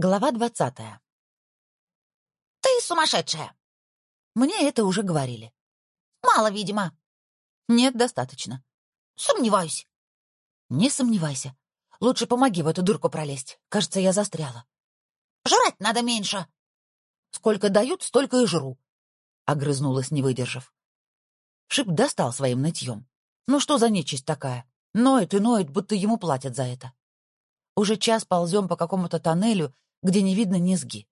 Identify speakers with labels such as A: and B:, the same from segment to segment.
A: Глава двадцатая.
B: «Ты сумасшедшая!»
A: Мне это уже говорили.
B: «Мало, видимо».
A: Нет, достаточно.
B: «Сомневаюсь».
A: Не сомневайся. Лучше помоги в эту дырку пролезть. Кажется, я застряла.
B: «Жрать надо меньше».
A: Сколько дают, столько и жру. Огрызнулась, не выдержав. Шип достал своим нытьем. Ну что за нечисть такая? Ноет и ноет, будто ему платят за это. Уже час ползем по какому-то тоннелю, где не видно низги.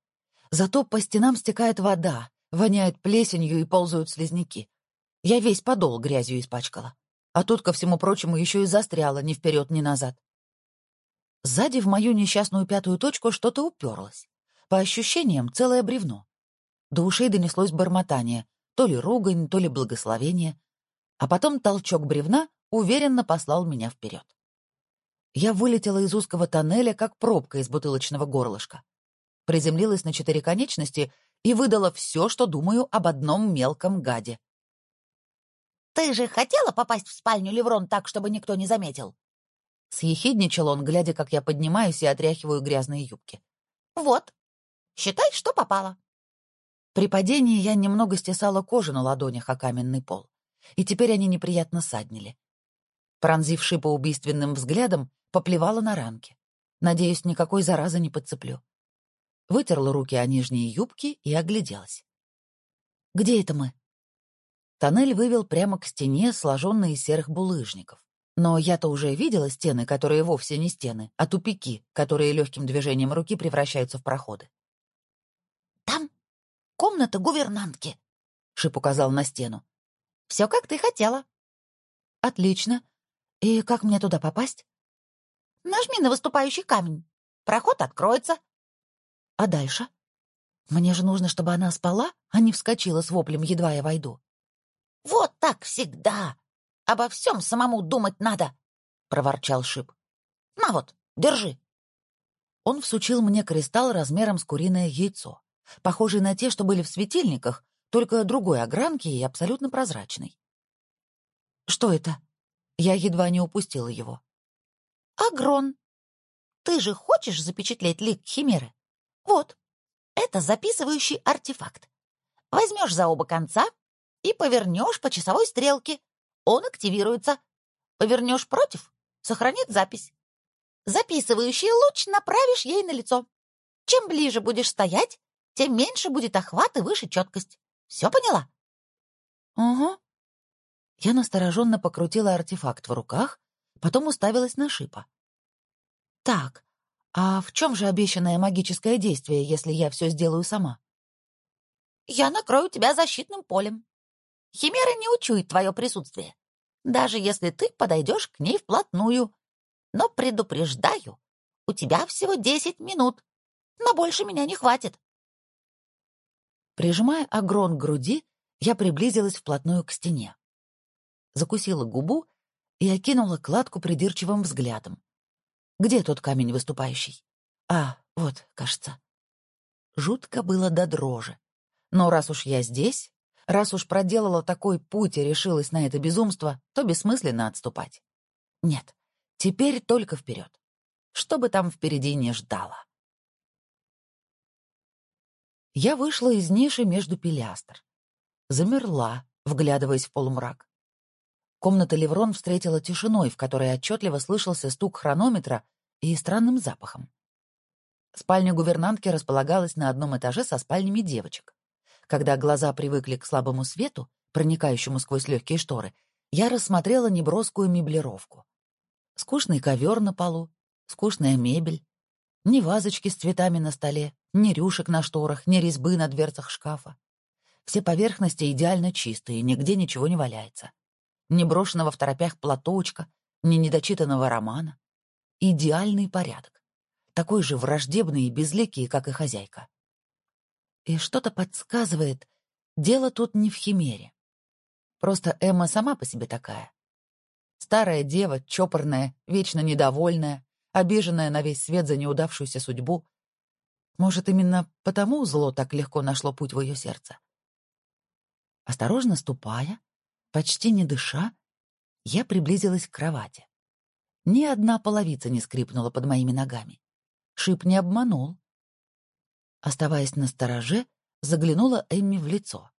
A: Зато по стенам стекает вода, воняет плесенью и ползают слизняки. Я весь подол грязью испачкала. А тут, ко всему прочему, еще и застряла ни вперед, ни назад. Сзади в мою несчастную пятую точку что-то уперлось. По ощущениям, целое бревно. До ушей донеслось бормотание, то ли ругань, то ли благословение. А потом толчок бревна уверенно послал меня вперед. Я вылетела из узкого тоннеля, как пробка из бутылочного горлышка. Приземлилась на четыре конечности и выдала все, что думаю об одном мелком гаде.
B: «Ты же хотела попасть в спальню Леврон так, чтобы никто не заметил?»
A: Съехидничал он, глядя, как я поднимаюсь и отряхиваю грязные юбки.
B: «Вот. Считай, что попало».
A: При падении я немного стесала кожу на ладонях о каменный пол, и теперь они неприятно саднили. Пронзивший по убийственным взглядом, поплевала на ранки. Надеюсь, никакой заразы не подцеплю. Вытерла руки о нижние юбки и огляделась. «Где это мы?» Тоннель вывел прямо к стене, сложенной из серых булыжников. Но я-то уже видела стены, которые вовсе не стены, а тупики, которые легким движением руки превращаются в проходы.
B: «Там комната гувернантки», — Шип указал на стену.
A: «Все, как ты хотела». «Отлично. И как мне туда попасть?»
B: Нажми на выступающий камень. Проход откроется.
A: А дальше? Мне же нужно, чтобы она спала, а не вскочила с воплем, едва я войду.
B: Вот так всегда. Обо всем самому думать надо, — проворчал Шип. На вот, держи.
A: Он всучил мне кристалл размером с куриное яйцо, похожий на те, что были в светильниках, только другой огранки и абсолютно прозрачный. Что это? Я едва не упустила его.
B: Агрон, ты же хочешь запечатлеть лик Химеры? Вот, это записывающий артефакт. Возьмешь за оба конца и повернешь по часовой стрелке. Он активируется. Повернешь против — сохранит запись. Записывающий луч направишь ей на лицо. Чем ближе будешь стоять, тем меньше будет охват и выше четкость. Все поняла?
A: Угу. Я настороженно покрутила артефакт в руках, потом уставилась на шипа. «Так, а в чем же обещанное магическое действие, если я все сделаю сама?»
B: «Я накрою тебя защитным полем. Химера не учует твое присутствие, даже если ты подойдешь к ней вплотную. Но предупреждаю, у тебя всего десять минут, но больше меня не хватит».
A: Прижимая агрон к груди, я приблизилась вплотную к стене. Закусила губу и окинула кладку придирчивым взглядом. Где тот камень выступающий? А, вот, кажется. Жутко было до дрожи. Но раз уж я здесь, раз уж проделала такой путь и решилась на это безумство, то бессмысленно отступать. Нет, теперь только вперед. Что бы там впереди не ждало. Я вышла из ниши между пилястр. Замерла, вглядываясь в полумрак. Комната Леврон встретила тишиной, в которой отчетливо слышался стук хронометра и странным запахом. Спальня гувернантки располагалась на одном этаже со спальнями девочек. Когда глаза привыкли к слабому свету, проникающему сквозь легкие шторы, я рассмотрела неброскую меблировку. Скучный ковер на полу, скучная мебель, ни вазочки с цветами на столе, ни рюшек на шторах, ни резьбы на дверцах шкафа. Все поверхности идеально чистые, нигде ничего не валяется ни брошенного в торопях платочка, ни недочитанного романа. Идеальный порядок. Такой же враждебный и безликий, как и хозяйка. И что-то подсказывает, дело тут не в химере. Просто Эмма сама по себе такая. Старая дева, чопорная, вечно недовольная, обиженная на весь свет за неудавшуюся судьбу. Может, именно потому зло так легко нашло путь в ее сердце? Осторожно ступая, Почти не дыша, я приблизилась к кровати. Ни одна половица не скрипнула под моими ногами. Шип не обманул. Оставаясь на стороже, заглянула Эмми в лицо.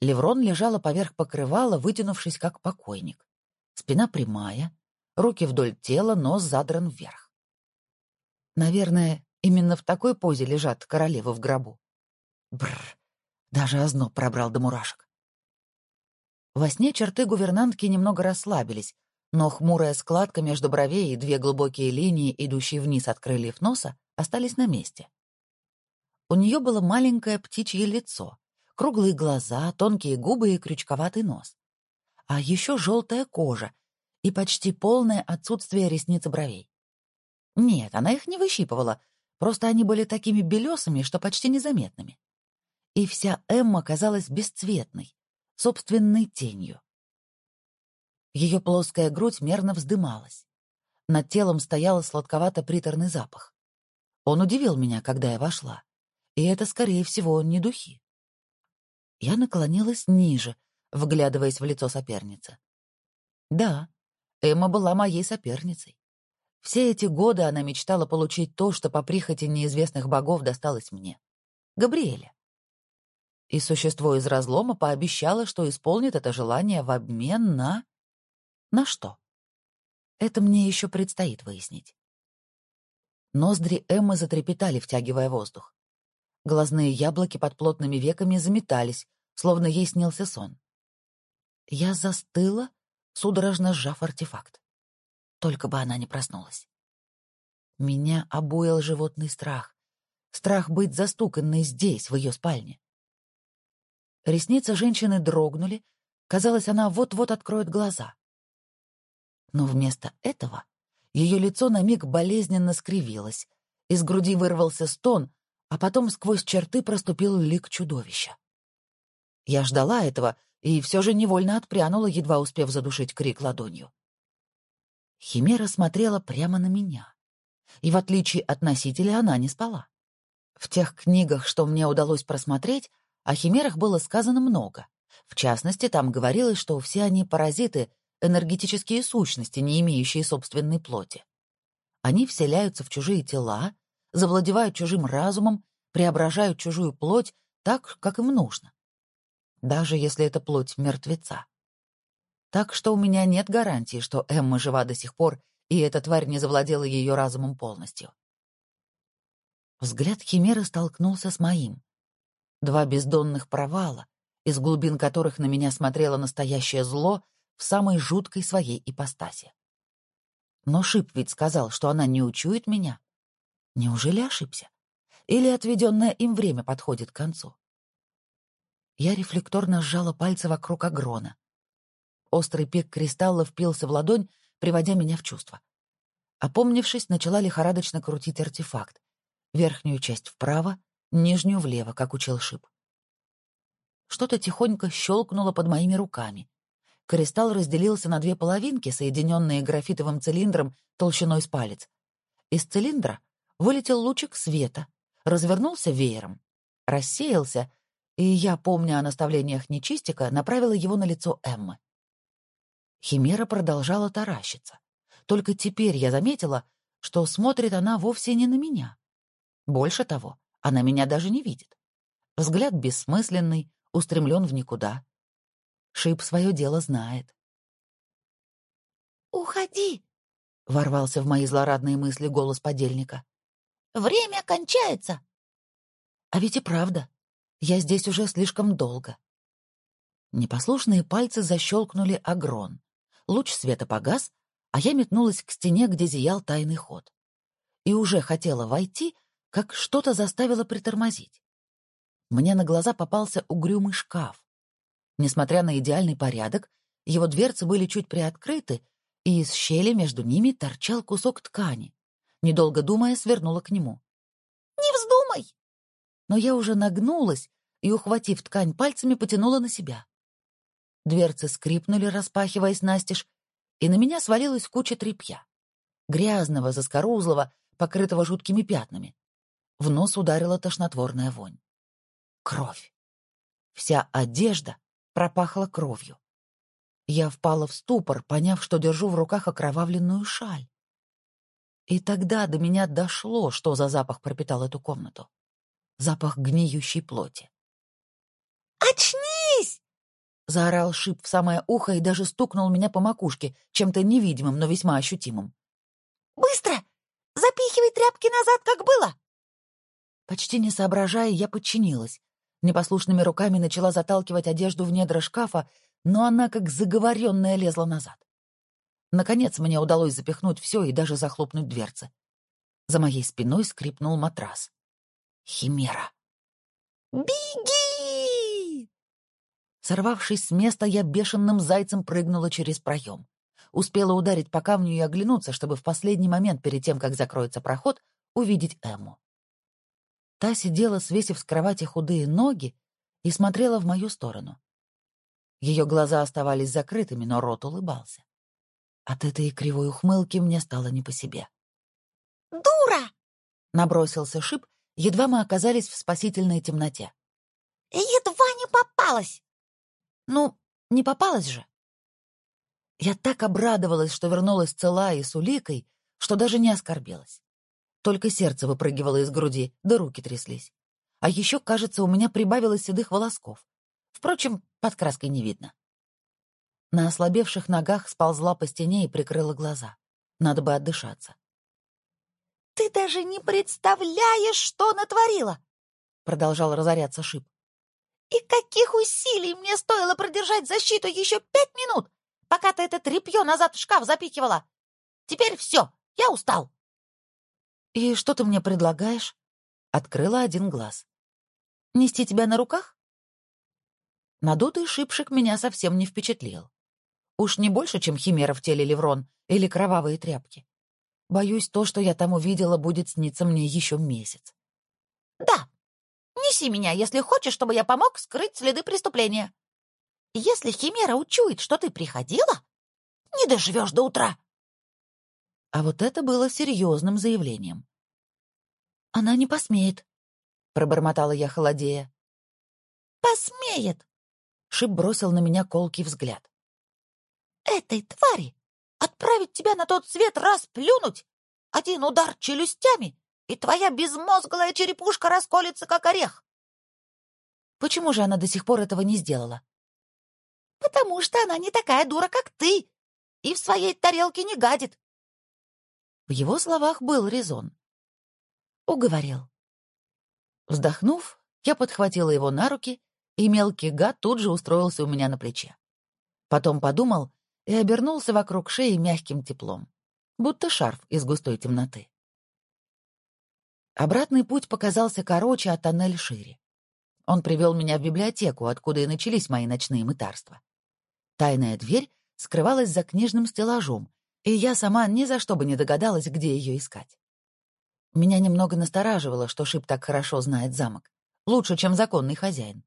A: Леврон лежала поверх покрывала, вытянувшись как покойник. Спина прямая, руки вдоль тела, нос задран вверх. Наверное, именно в такой позе лежат королевы в гробу. Бррр, даже озноб пробрал до мурашек. Во сне черты гувернантки немного расслабились, но хмурая складка между бровей и две глубокие линии, идущие вниз от крыльев носа, остались на месте. У нее было маленькое птичье лицо, круглые глаза, тонкие губы и крючковатый нос. А еще желтая кожа и почти полное отсутствие ресниц и бровей. Нет, она их не выщипывала, просто они были такими белесыми, что почти незаметными. И вся Эмма казалась бесцветной, собственной тенью. Ее плоская грудь мерно вздымалась. Над телом стоял сладковато-приторный запах. Он удивил меня, когда я вошла. И это, скорее всего, не духи. Я наклонилась ниже, вглядываясь в лицо соперницы. Да, Эмма была моей соперницей. Все эти годы она мечтала получить то, что по прихоти неизвестных богов досталось мне. Габриэля. И существо из разлома пообещало, что исполнит это желание в обмен на... На что? Это мне еще предстоит выяснить. Ноздри Эммы затрепетали, втягивая воздух. Глазные яблоки под плотными веками заметались, словно ей снился сон. Я застыла, судорожно сжав артефакт. Только бы она не проснулась. Меня обуял животный страх. Страх быть застуканной здесь, в ее спальне. Ресницы женщины дрогнули. Казалось, она вот-вот откроет глаза. Но вместо этого ее лицо на миг болезненно скривилось. Из груди вырвался стон, а потом сквозь черты проступил лик чудовища. Я ждала этого и все же невольно отпрянула, едва успев задушить крик ладонью. Химера смотрела прямо на меня. И в отличие от носителя она не спала. В тех книгах, что мне удалось просмотреть, о химерах было сказано много. В частности, там говорилось, что все они паразиты, энергетические сущности, не имеющие собственной плоти. Они вселяются в чужие тела, завладевают чужим разумом, преображают чужую плоть так, как им нужно. Даже если это плоть мертвеца. Так что у меня нет гарантии, что Эмма жива до сих пор, и эта тварь не завладела ее разумом полностью. Взгляд Химеры столкнулся с моим. Два бездонных провала, из глубин которых на меня смотрело настоящее зло в самой жуткой своей ипостаси. Но Шип ведь сказал, что она не учует меня. Неужели ошибся? Или отведенное им время подходит к концу? Я рефлекторно сжала пальцы вокруг агрона. Острый пик кристалла впился в ладонь, приводя меня в чувство. Опомнившись, начала лихорадочно крутить артефакт. Верхнюю часть вправо, нижнюю влево, как учил Шип. Что-то тихонько щелкнуло под моими руками. Кристалл разделился на две половинки, соединенные графитовым цилиндром толщиной с палец. Из цилиндра вылетел лучик света, развернулся веером, рассеялся, и я, помня о наставлениях нечистика, направила его на лицо Эммы. Химера продолжала таращиться. Только теперь я заметила, что смотрит она вовсе не на меня. Больше того, она меня даже не видит. Взгляд бессмысленный, устремлен в никуда. Шип свое дело знает.
B: «Уходи!» — ворвался в мои злорадные мысли голос подельника. «Время кончается!»
A: А ведь и правда, я здесь уже слишком долго. Непослушные пальцы защелкнули агрон. Луч света погас, а я метнулась к стене, где зиял тайный ход. И уже хотела войти, как что-то заставило притормозить. Мне на глаза попался угрюмый шкаф. Несмотря на идеальный порядок, его дверцы были чуть приоткрыты, и из щели между ними торчал кусок ткани. Недолго думая, свернула к нему.
B: «Не вздумай!»
A: Но я уже нагнулась и, ухватив ткань пальцами, потянула на себя. Дверцы скрипнули, распахиваясь настежь, и на меня свалилась куча тряпья. Грязного, заскорузлого, покрытого жуткими пятнами. В нос ударила тошнотворная вонь. Кровь. Вся одежда пропахла кровью. Я впала в ступор, поняв, что держу в руках окровавленную шаль. И тогда до меня дошло, что за запах пропитал эту комнату. запах гниющей плоти.
B: «Очнись!»
A: — заорал шип в самое ухо и даже стукнул меня по макушке, чем-то невидимым, но весьма ощутимым.
B: «Быстро! Запихивай тряпки назад, как было!»
A: Почти не соображая, я подчинилась. Непослушными руками начала заталкивать одежду в недра шкафа, но она, как заговоренная, лезла назад. Наконец мне удалось запихнуть все и даже захлопнуть дверцы. За моей спиной скрипнул матрас. Химера.
B: «Беги!»
A: Сорвавшись с места, я бешеным зайцем прыгнула через проем. Успела ударить по камню и оглянуться, чтобы в последний момент, перед тем, как закроется проход, увидеть Эмму. Та сидела, свесив с кровати худые ноги, и смотрела в мою сторону. Ее глаза оставались закрытыми, но рот улыбался. От этой кривой ухмылки мне стало не по себе.
B: «Дура!»
A: — набросился шип, едва мы оказались в спасительной темноте.
B: «Едва не попалась!»
A: «Ну, не попалась же!» Я так обрадовалась, что вернулась цела и с уликой, что даже не оскорбилась. Только сердце выпрыгивало из груди, да руки тряслись. А еще, кажется, у меня прибавилось седых волосков. Впрочем, под краской не видно. На ослабевших ногах сползла по стене и прикрыла глаза. Надо бы отдышаться.
B: «Ты даже не представляешь, что натворила!» Продолжал разоряться Шип. «И каких усилий мне стоило продержать защиту еще пять минут, пока ты это тряпье назад в шкаф запихивала! Теперь все, я устал!»
A: «И что ты мне предлагаешь?» Открыла один глаз. «Нести тебя на руках?» Надутый шипшик меня совсем не впечатлил. Уж не больше, чем химера в теле Леврон или кровавые тряпки. Боюсь, то, что я там увидела, будет сниться мне еще месяц.
B: «Да, неси меня, если хочешь, чтобы я помог скрыть следы преступления. Если химера учует, что ты приходила, не доживешь до утра».
A: А вот это было серьезным заявлением. «Она не посмеет», — пробормотала я холодея.
B: «Посмеет!» — Шип бросил на меня колкий взгляд. «Этой твари отправить тебя на тот свет раз плюнуть, один удар челюстями, и твоя безмозглая черепушка расколется, как орех!»
A: «Почему же она до сих пор этого не сделала?»
B: «Потому что она не такая дура, как ты, и в своей тарелке не гадит.
A: В его словах был резон. Уговорил. Вздохнув, я подхватила его на руки, и мелкий гад тут же устроился у меня на плече. Потом подумал и обернулся вокруг шеи мягким теплом, будто шарф из густой темноты. Обратный путь показался короче, а тоннель шире. Он привел меня в библиотеку, откуда и начались мои ночные мытарства. Тайная дверь скрывалась за книжным стеллажом, и я сама ни за что бы не догадалась, где ее искать. Меня немного настораживало, что Шип так хорошо знает замок, лучше, чем законный хозяин.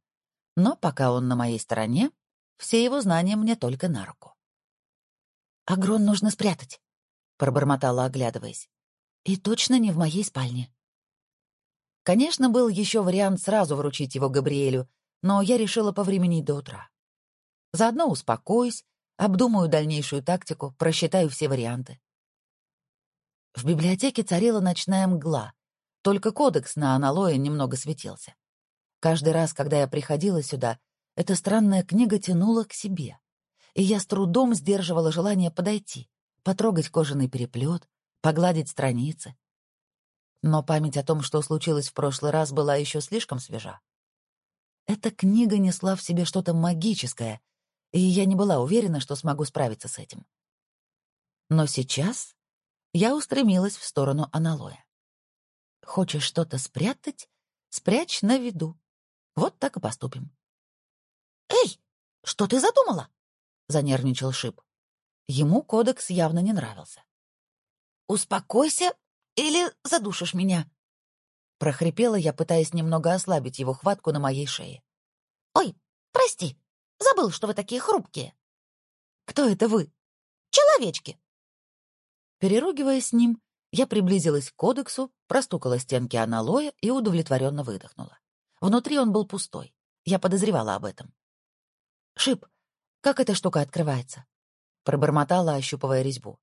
A: Но пока он на моей стороне, все его знания мне только на руку. «Агрон нужно спрятать», — пробормотала, оглядываясь. «И точно не в моей спальне». Конечно, был еще вариант сразу вручить его Габриэлю, но я решила повременить до утра. Заодно успокоюсь, Обдумаю дальнейшую тактику, просчитаю все варианты. В библиотеке царила ночная мгла, только кодекс на аналое немного светился. Каждый раз, когда я приходила сюда, эта странная книга тянула к себе, и я с трудом сдерживала желание подойти, потрогать кожаный переплет, погладить страницы. Но память о том, что случилось в прошлый раз, была еще слишком свежа. Эта книга несла в себе что-то магическое, и я не была уверена, что смогу справиться с этим. Но сейчас я устремилась в сторону аналоя. Хочешь что-то спрятать? Спрячь на виду. Вот так и поступим.
B: «Эй, что ты задумала?»
A: — занервничал Шип. Ему кодекс явно не нравился.
B: «Успокойся или задушишь меня?»
A: Прохрипела я, пытаясь немного ослабить его хватку на моей шее.
B: «Ой, прости, Забыл, что вы такие хрупкие.
A: Кто это вы?
B: Человечки.
A: Переругиваясь с ним, я приблизилась к кодексу, простукала стенки аналоя и удовлетворенно выдохнула. Внутри он был пустой. Я подозревала об этом. «Шип, как эта штука открывается?» Пробормотала, ощупывая резьбу.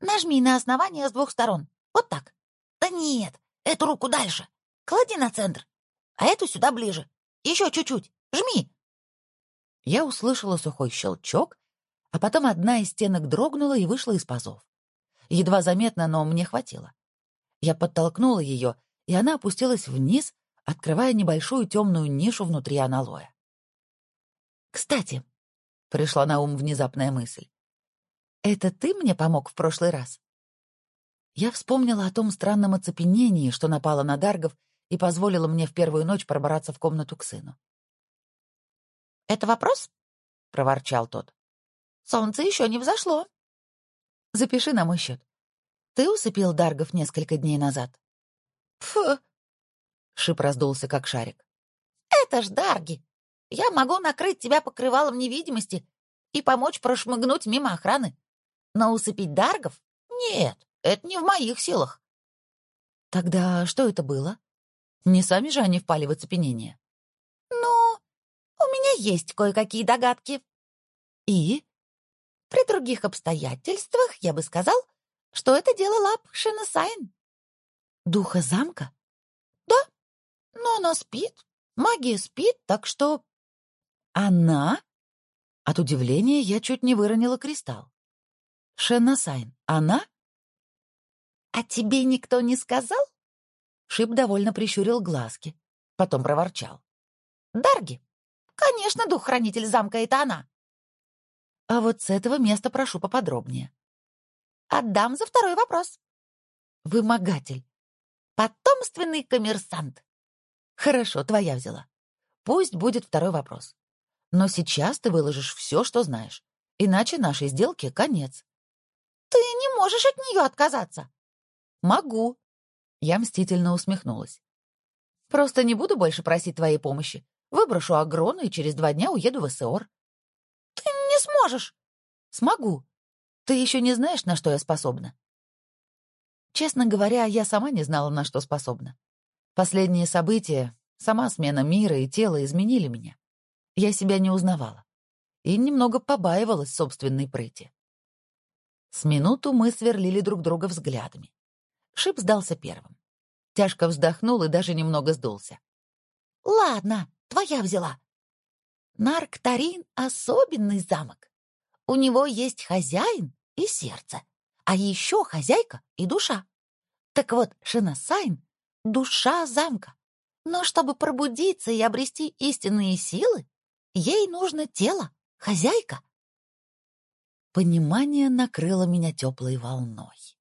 B: «Нажми на основание с двух сторон. Вот так. Да нет, эту руку дальше. клади на центр, а эту сюда ближе. Еще чуть-чуть. Жми!»
A: Я услышала сухой щелчок, а потом одна из стенок дрогнула и вышла из пазов. Едва заметно, но мне хватило. Я подтолкнула ее, и она опустилась вниз, открывая небольшую темную нишу внутри аналоя. «Кстати», — пришла на ум внезапная мысль, «это ты мне помог в прошлый раз?» Я вспомнила о том странном оцепенении, что напало на Даргов и позволило мне в первую ночь пробраться в комнату к сыну.
B: «Это вопрос?» — проворчал тот. «Солнце еще не взошло».
A: «Запиши на мой счет. Ты усыпил Даргов несколько дней назад?»
B: «Фу!» — шип раздулся, как шарик. «Это ж Дарги! Я могу накрыть тебя покрывалом невидимости и помочь прошмыгнуть мимо охраны. Но усыпить Даргов? Нет, это не в моих силах».
A: «Тогда что это было? Не сами же они впали в оцепенение?»
B: «Ну, у меня есть кое-какие догадки».
A: «И?»
B: «При других обстоятельствах я бы сказал, что это дело лап Шинесайн».
A: «Духа замка?»
B: «Да, но она спит. Магия спит, так что...»
A: «Она?» От удивления я чуть не выронила кристалл. «Шеннасайн, она?»
B: «А тебе никто не сказал?»
A: Шип довольно прищурил глазки, потом проворчал.
B: «Дарги, конечно, дух-хранитель замка — это она!»
A: «А вот с этого места прошу поподробнее».
B: «Отдам за второй вопрос».
A: «Вымогатель».
B: «Потомственный коммерсант».
A: «Хорошо, твоя взяла. Пусть будет второй вопрос. Но сейчас ты выложишь все, что знаешь. Иначе нашей сделке конец».
B: «Ты не можешь от нее отказаться».
A: «Могу». Я мстительно усмехнулась. «Просто не буду больше просить твоей помощи. Выброшу Агрону и через два дня уеду в СОР».
B: «Ты не сможешь».
A: «Смогу. Ты еще не знаешь, на что я способна?» Честно говоря, я сама не знала, на что способна. Последние события, сама смена мира и тела изменили меня. Я себя не узнавала и немного побаивалась собственной прыти. С минуту мы сверлили друг друга взглядами. Шип сдался первым. Тяжко вздохнул и даже немного сдулся.
B: «Ладно, твоя взяла. Нарктарин — особенный замок. У него есть хозяин и сердце, а еще хозяйка и душа. Так вот, Шинасайн — душа замка. Но чтобы пробудиться и обрести истинные силы, ей нужно тело, хозяйка.
A: Понимание накрыло меня теплой волной.